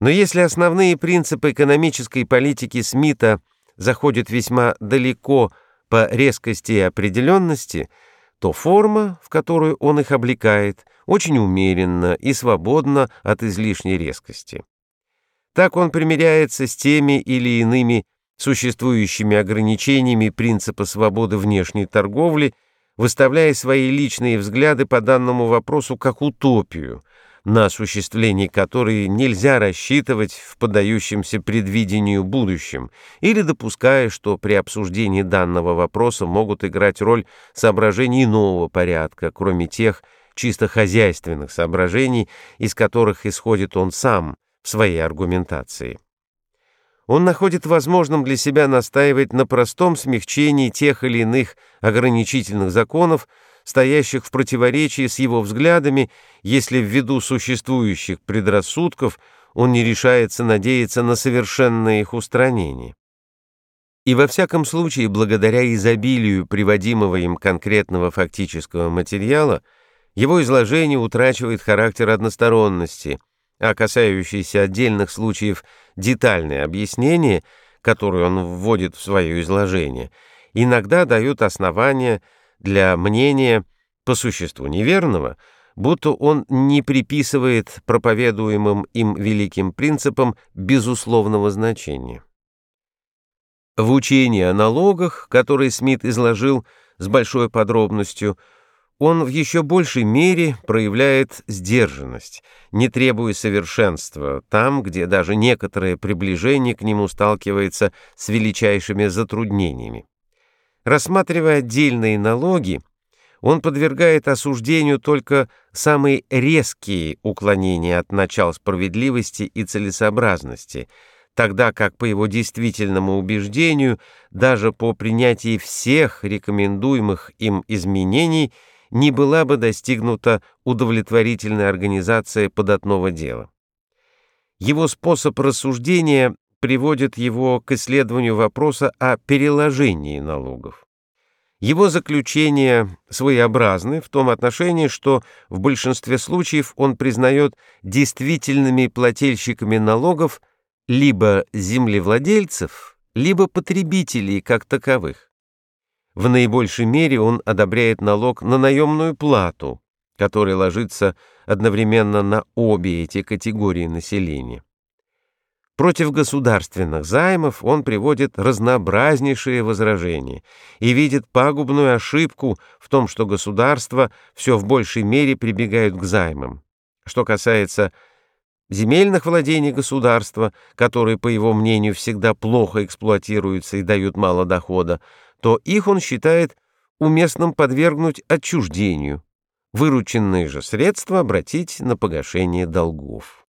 Но если основные принципы экономической политики Смита заходят весьма далеко по резкости и определенности, то форма, в которую он их облекает, очень умеренна и свободна от излишней резкости. Так он примиряется с теми или иными существующими ограничениями принципа свободы внешней торговли, выставляя свои личные взгляды по данному вопросу как утопию – на осуществление которой нельзя рассчитывать в поддающемся предвидению будущем, или допуская, что при обсуждении данного вопроса могут играть роль соображений нового порядка, кроме тех чисто хозяйственных соображений, из которых исходит он сам в своей аргументации. Он находит возможным для себя настаивать на простом смягчении тех или иных ограничительных законов, стоящих в противоречии с его взглядами, если ввиду существующих предрассудков он не решается надеяться на совершенное их устранение. И во всяком случае, благодаря изобилию приводимого им конкретного фактического материала, его изложение утрачивает характер односторонности, а касающиеся отдельных случаев детальные объяснения, которые он вводит в свое изложение, иногда дают основания для мнения по существу неверного, будто он не приписывает проповедуемым им великим принципам безусловного значения. В учении о налогах, который Смит изложил с большой подробностью, он в еще большей мере проявляет сдержанность, не требуя совершенства, там, где даже некоторое приближение к нему сталкивается с величайшими затруднениями. Рассматривая отдельные налоги, он подвергает осуждению только самые резкие уклонения от начал справедливости и целесообразности, тогда как по его действительному убеждению, даже по принятии всех рекомендуемых им изменений не была бы достигнута удовлетворительная организация податного дела. Его способ рассуждения приводит его к исследованию вопроса о переложении налогов. Его заключения своеобразны в том отношении, что в большинстве случаев он признает действительными плательщиками налогов либо землевладельцев, либо потребителей как таковых. В наибольшей мере он одобряет налог на наемную плату, который ложится одновременно на обе эти категории населения. Против государственных займов он приводит разнообразнейшие возражения и видит пагубную ошибку в том, что государства все в большей мере прибегают к займам. Что касается земельных владений государства, которые, по его мнению, всегда плохо эксплуатируются и дают мало дохода, то их он считает уместным подвергнуть отчуждению, вырученные же средства обратить на погашение долгов.